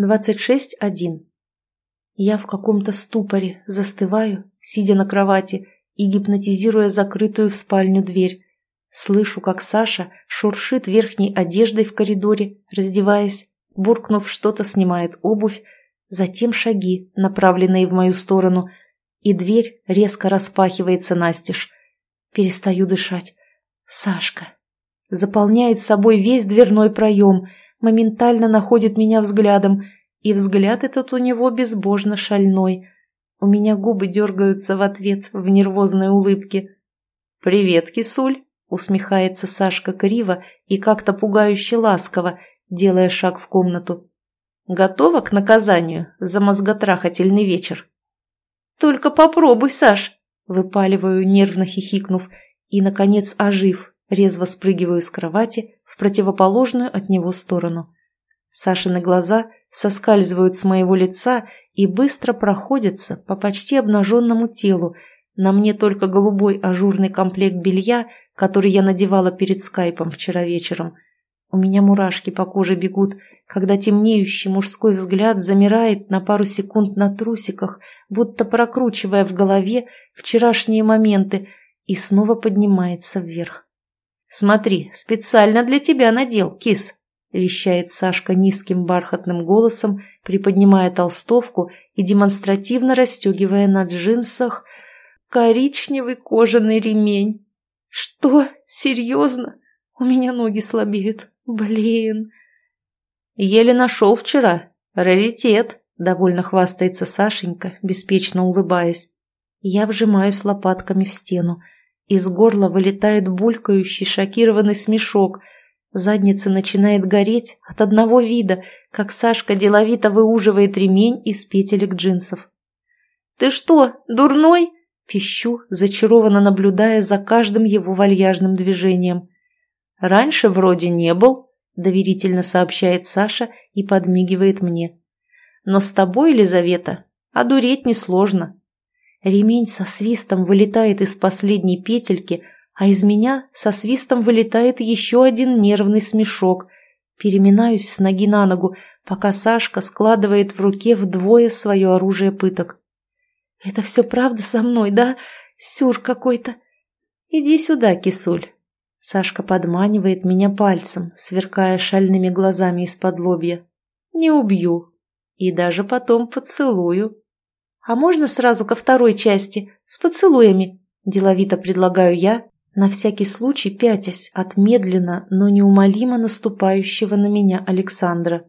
26.1. Я в каком-то ступоре, застываю, сидя на кровати и гипнотизируя закрытую в спальню дверь. Слышу, как Саша шуршит верхней одеждой в коридоре, раздеваясь, буркнув что-то, снимает обувь, затем шаги, направленные в мою сторону, и дверь резко распахивается настежь. Перестаю дышать. Сашка. Заполняет собой весь дверной проем, моментально находит меня взглядом, и взгляд этот у него безбожно шальной. У меня губы дергаются в ответ в нервозной улыбке. «Привет, кисуль!» — усмехается Сашка криво и как-то пугающе ласково, делая шаг в комнату. «Готова к наказанию за мозготрахательный вечер?» «Только попробуй, Саш!» — выпаливаю, нервно хихикнув, и, наконец, ожив, резво спрыгиваю с кровати в противоположную от него сторону. Сашины глаза соскальзывают с моего лица и быстро проходятся по почти обнаженному телу. На мне только голубой ажурный комплект белья, который я надевала перед скайпом вчера вечером. У меня мурашки по коже бегут, когда темнеющий мужской взгляд замирает на пару секунд на трусиках, будто прокручивая в голове вчерашние моменты, и снова поднимается вверх. «Смотри, специально для тебя надел, кис!» — вещает Сашка низким бархатным голосом, приподнимая толстовку и демонстративно расстегивая на джинсах коричневый кожаный ремень. «Что? Серьезно? У меня ноги слабеют. Блин!» «Еле нашел вчера. Раритет!» — довольно хвастается Сашенька, беспечно улыбаясь. Я вжимаюсь лопатками в стену. Из горла вылетает булькающий шокированный смешок — Задница начинает гореть от одного вида, как Сашка деловито выуживает ремень из петелек джинсов. «Ты что, дурной?» – пищу, зачарованно наблюдая за каждым его вальяжным движением. «Раньше вроде не был», – доверительно сообщает Саша и подмигивает мне. «Но с тобой, Елизавета, одуреть несложно». Ремень со свистом вылетает из последней петельки, а из меня со свистом вылетает еще один нервный смешок. Переминаюсь с ноги на ногу, пока Сашка складывает в руке вдвое свое оружие пыток. «Это все правда со мной, да? Сюр какой-то!» «Иди сюда, кисуль!» Сашка подманивает меня пальцем, сверкая шальными глазами из-под лобья. «Не убью. И даже потом поцелую». «А можно сразу ко второй части, с поцелуями?» Деловито предлагаю я, на всякий случай пятясь от медленно, но неумолимо наступающего на меня Александра.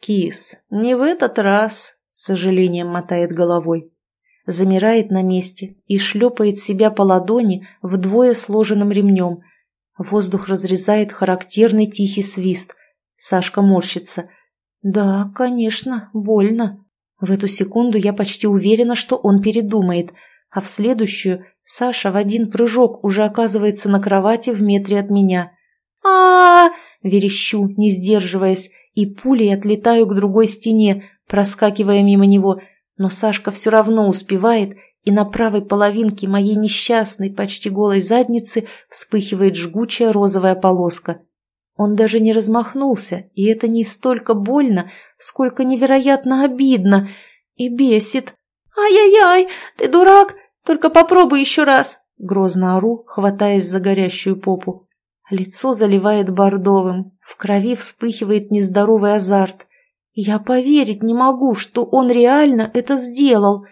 «Кис, не в этот раз», — с сожалением мотает головой. Замирает на месте и шлепает себя по ладони вдвое сложенным ремнем. Воздух разрезает характерный тихий свист. Сашка морщится. «Да, конечно, больно». В эту секунду я почти уверена, что он передумает, а в следующую Саша в один прыжок уже оказывается на кровати в метре от меня. а, -а, -а верещу, не сдерживаясь, и пулей отлетаю к другой стене, проскакивая мимо него, но Сашка все равно успевает, и на правой половинке моей несчастной, почти голой задницы вспыхивает жгучая розовая полоска. Он даже не размахнулся, и это не столько больно, сколько невероятно обидно и бесит. «Ай-яй-яй, ты дурак, только попробуй еще раз!» Грозно ору, хватаясь за горящую попу. Лицо заливает бордовым, в крови вспыхивает нездоровый азарт. Я поверить не могу, что он реально это сделал.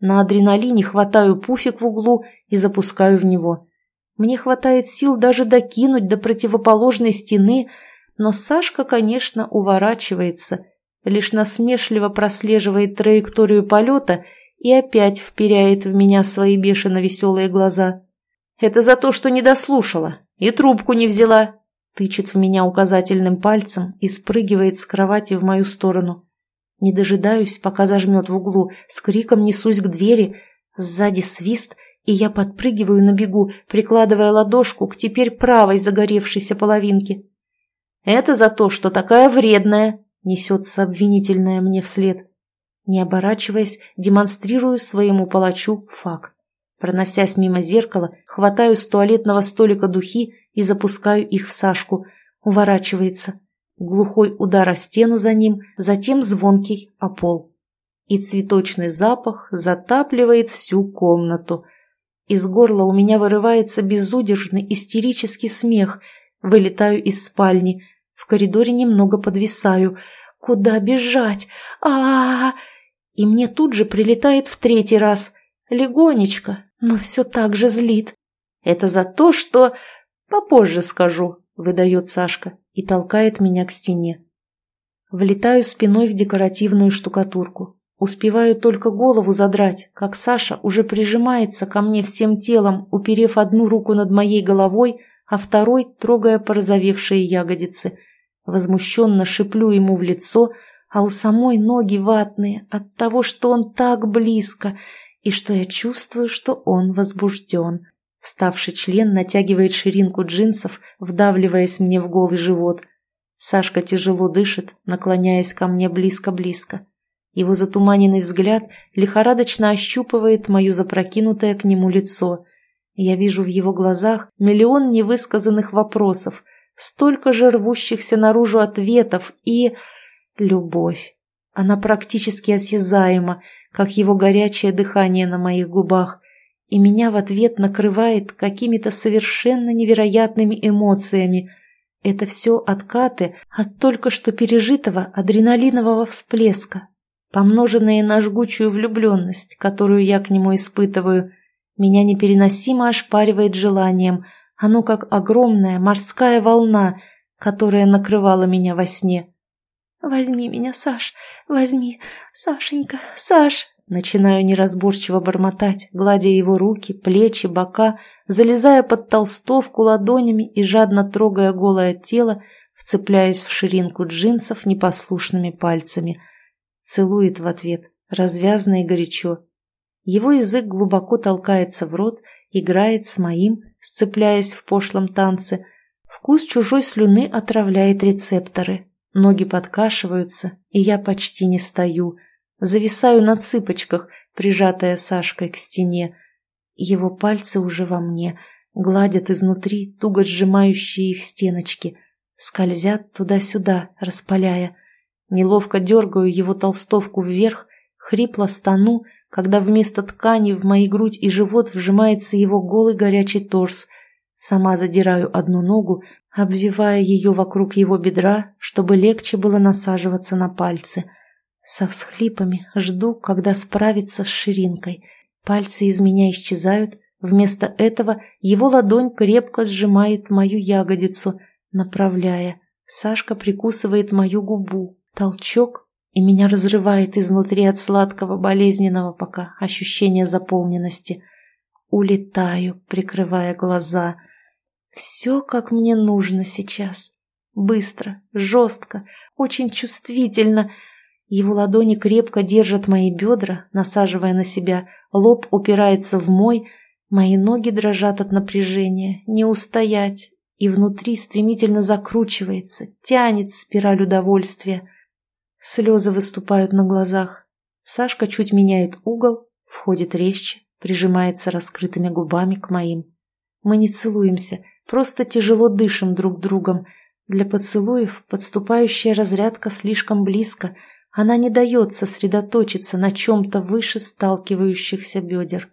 На адреналине хватаю пуфик в углу и запускаю в него. Мне хватает сил даже докинуть до противоположной стены, но Сашка, конечно, уворачивается, лишь насмешливо прослеживает траекторию полета и опять вперяет в меня свои бешено веселые глаза. «Это за то, что не дослушала и трубку не взяла», тычет в меня указательным пальцем и спрыгивает с кровати в мою сторону. Не дожидаюсь, пока зажмет в углу, с криком несусь к двери, сзади свист, и я подпрыгиваю на бегу, прикладывая ладошку к теперь правой загоревшейся половинке. «Это за то, что такая вредная», — несется обвинительная мне вслед. Не оборачиваясь, демонстрирую своему палачу факт. Проносясь мимо зеркала, хватаю с туалетного столика духи и запускаю их в Сашку. Уворачивается. глухой удар о стену за ним, затем звонкий о пол. И цветочный запах затапливает всю комнату. Из горла у меня вырывается безудержный истерический смех. Вылетаю из спальни. В коридоре немного подвисаю. Куда бежать? а а, -а! И мне тут же прилетает в третий раз. Легонечко, но все так же злит. Это за то, что... Попозже скажу, выдает Сашка и толкает меня к стене. Влетаю спиной в декоративную штукатурку. Успеваю только голову задрать, как Саша уже прижимается ко мне всем телом, уперев одну руку над моей головой, а второй трогая порозовевшие ягодицы. Возмущенно шиплю ему в лицо, а у самой ноги ватные от того, что он так близко, и что я чувствую, что он возбужден. Вставший член натягивает ширинку джинсов, вдавливаясь мне в голый живот. Сашка тяжело дышит, наклоняясь ко мне близко-близко. Его затуманенный взгляд лихорадочно ощупывает мое запрокинутое к нему лицо. Я вижу в его глазах миллион невысказанных вопросов, столько же рвущихся наружу ответов и... любовь. Она практически осязаема, как его горячее дыхание на моих губах и меня в ответ накрывает какими-то совершенно невероятными эмоциями. Это все откаты от только что пережитого адреналинового всплеска, помноженные на жгучую влюбленность, которую я к нему испытываю. Меня непереносимо ошпаривает желанием, оно как огромная морская волна, которая накрывала меня во сне. «Возьми меня, Саш, возьми, Сашенька, Саш!» Начинаю неразборчиво бормотать, гладя его руки, плечи, бока, залезая под толстовку ладонями и жадно трогая голое тело, вцепляясь в ширинку джинсов непослушными пальцами. Целует в ответ, развязно и горячо. Его язык глубоко толкается в рот, играет с моим, сцепляясь в пошлом танце. Вкус чужой слюны отравляет рецепторы. Ноги подкашиваются, и я почти не стою – Зависаю на цыпочках, прижатая Сашкой к стене. Его пальцы уже во мне, гладят изнутри туго сжимающие их стеночки, скользят туда-сюда, распаляя. Неловко дергаю его толстовку вверх, хрипло стану, когда вместо ткани в мои грудь и живот вжимается его голый горячий торс. Сама задираю одну ногу, обвивая ее вокруг его бедра, чтобы легче было насаживаться на пальцы — со всхлипами жду, когда справится с ширинкой. Пальцы из меня исчезают. Вместо этого его ладонь крепко сжимает мою ягодицу, направляя. Сашка прикусывает мою губу. Толчок, и меня разрывает изнутри от сладкого болезненного пока ощущения заполненности. Улетаю, прикрывая глаза. Все, как мне нужно сейчас. Быстро, жестко, очень чувствительно — его ладони крепко держат мои бедра, насаживая на себя, лоб упирается в мой, мои ноги дрожат от напряжения, не устоять, и внутри стремительно закручивается, тянет спираль удовольствия. Слезы выступают на глазах. Сашка чуть меняет угол, входит резче, прижимается раскрытыми губами к моим. Мы не целуемся, просто тяжело дышим друг другом. Для поцелуев подступающая разрядка слишком близко — она не дает сосредоточиться на чем-то выше сталкивающихся бедер.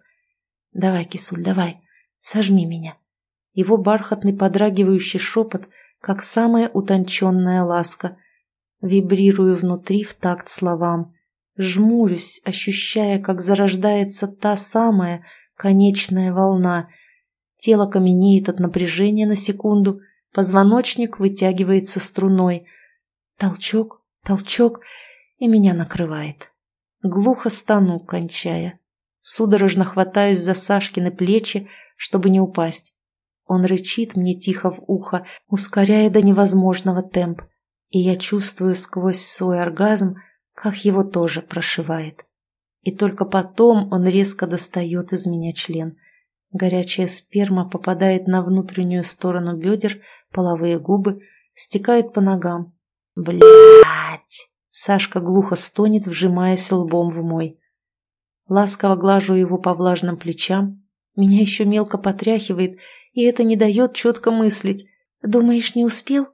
«Давай, кисуль, давай, сожми меня». Его бархатный подрагивающий шепот, как самая утонченная ласка. Вибрирую внутри в такт словам. Жмурюсь, ощущая, как зарождается та самая конечная волна. Тело каменеет от напряжения на секунду, позвоночник вытягивается струной. Толчок, толчок, и меня накрывает. Глухо стану, кончая. Судорожно хватаюсь за Сашкины плечи, чтобы не упасть. Он рычит мне тихо в ухо, ускоряя до невозможного темп, и я чувствую сквозь свой оргазм, как его тоже прошивает. И только потом он резко достает из меня член. Горячая сперма попадает на внутреннюю сторону бедер, половые губы, стекает по ногам. Блять! Сашка глухо стонет, вжимаясь лбом в мой. Ласково глажу его по влажным плечам. Меня еще мелко потряхивает, и это не дает четко мыслить. Думаешь, не успел?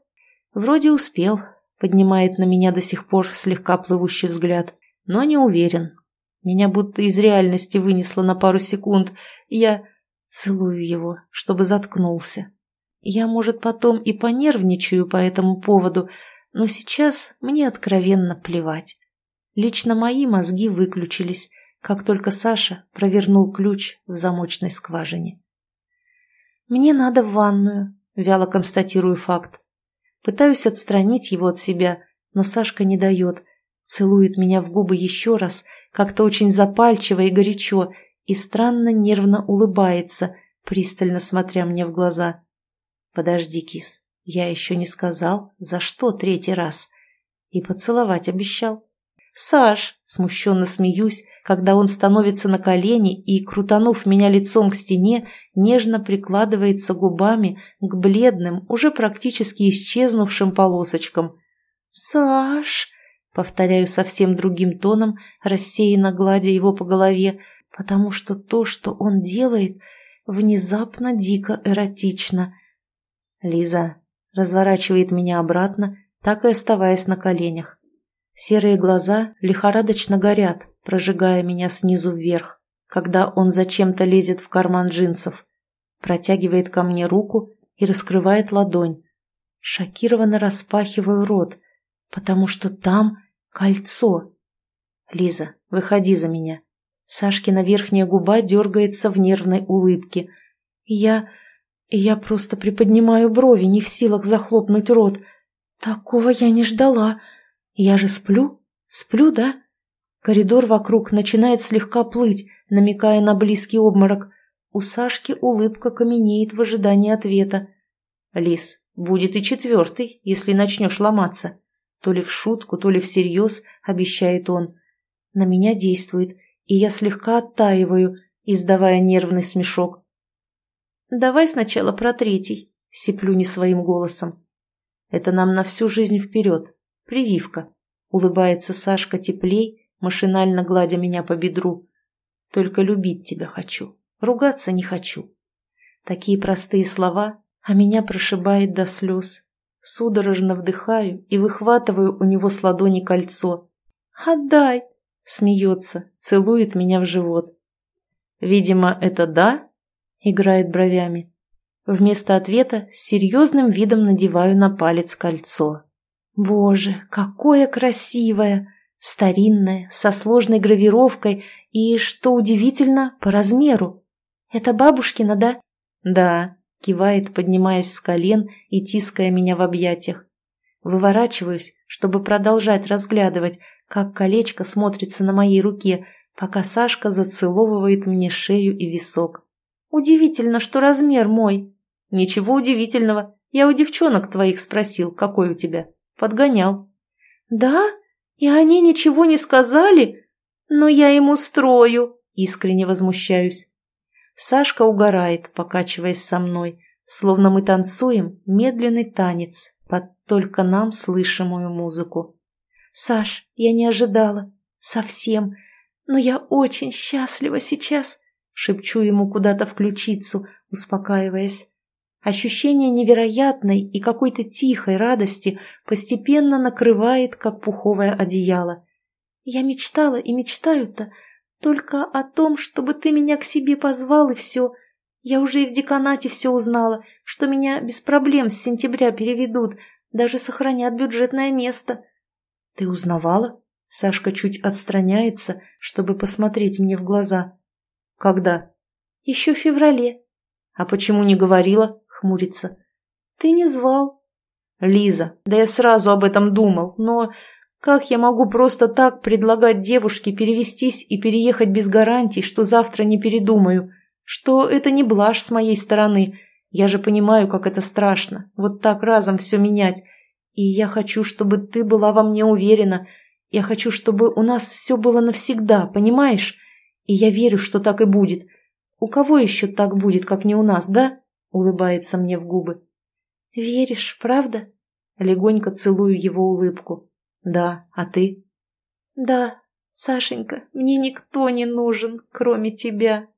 Вроде успел. поднимает на меня до сих пор слегка плывущий взгляд, но не уверен. Меня будто из реальности вынесло на пару секунд, и я целую его, чтобы заткнулся. Я, может, потом и понервничаю по этому поводу, но сейчас мне откровенно плевать. Лично мои мозги выключились, как только Саша провернул ключ в замочной скважине. «Мне надо в ванную», — вяло констатирую факт. Пытаюсь отстранить его от себя, но Сашка не дает. Целует меня в губы еще раз, как-то очень запальчиво и горячо, и странно нервно улыбается, пристально смотря мне в глаза. «Подожди, кис, я еще не сказал, за что третий раз. И поцеловать обещал». «Саш!» – смущенно смеюсь, когда он становится на колени и, крутанув меня лицом к стене, нежно прикладывается губами к бледным, уже практически исчезнувшим полосочкам. «Саш!» – повторяю совсем другим тоном, рассеянно гладя его по голове, потому что то, что он делает, внезапно дико эротично. Лиза разворачивает меня обратно, так и оставаясь на коленях. Серые глаза лихорадочно горят, прожигая меня снизу вверх, когда он зачем-то лезет в карман джинсов, протягивает ко мне руку и раскрывает ладонь. Шокированно распахиваю рот, потому что там кольцо. «Лиза, выходи за меня». Сашкина верхняя губа дергается в нервной улыбке. я... я просто приподнимаю брови, не в силах захлопнуть рот. Такого я не ждала. Я же сплю? Сплю, да? Коридор вокруг начинает слегка плыть, намекая на близкий обморок. У Сашки улыбка каменеет в ожидании ответа. «Лис, будет и четвертый, если начнешь ломаться». То ли в шутку, то ли всерьез, обещает он. На меня действует, и я слегка оттаиваю, издавая нервный смешок. «Давай сначала про третий», — сиплю не своим голосом. «Это нам на всю жизнь вперед», Прививка. Улыбается Сашка теплей, машинально гладя меня по бедру. Только любить тебя хочу. Ругаться не хочу. Такие простые слова, а меня прошибает до слез. Судорожно вдыхаю и выхватываю у него с ладони кольцо. «Отдай!» — смеется, целует меня в живот. «Видимо, это да?» — играет бровями. Вместо ответа с серьезным видом надеваю на палец кольцо. Боже, какое красивое! Старинное, со сложной гравировкой и, что удивительно, по размеру. Это бабушкина, да? Да, кивает, поднимаясь с колен и тиская меня в объятиях. Выворачиваюсь, чтобы продолжать разглядывать, как колечко смотрится на моей руке, пока Сашка зацеловывает мне шею и висок. «Удивительно, что размер мой». «Ничего удивительного. Я у девчонок твоих спросил, какой у тебя». Подгонял. «Да? И они ничего не сказали? Но я им устрою!» Искренне возмущаюсь. Сашка угорает, покачиваясь со мной, словно мы танцуем медленный танец под только нам слышимую музыку. «Саш, я не ожидала. Совсем. Но я очень счастлива сейчас!» Шепчу ему куда-то в ключицу, успокаиваясь. Ощущение невероятной и какой-то тихой радости постепенно накрывает, как пуховое одеяло. Я мечтала и мечтаю-то только о том, чтобы ты меня к себе позвал и все. Я уже и в деканате все узнала, что меня без проблем с сентября переведут, даже сохранят бюджетное место. Ты узнавала? Сашка чуть отстраняется, чтобы посмотреть мне в глаза. Когда? Еще в феврале. А почему не говорила? Хмурится. «Ты не звал». «Лиза, да я сразу об этом думал, но как я могу просто так предлагать девушке перевестись и переехать без гарантий, что завтра не передумаю? Что это не блажь с моей стороны? Я же понимаю, как это страшно, вот так разом все менять. И я хочу, чтобы ты была во мне уверена. Я хочу, чтобы у нас все было навсегда, понимаешь? И я верю, что так и будет. У кого еще так будет, как не у нас, да?» Улыбается мне в губы. «Веришь, правда?» Легонько целую его улыбку. «Да, а ты?» «Да, Сашенька, мне никто не нужен, кроме тебя».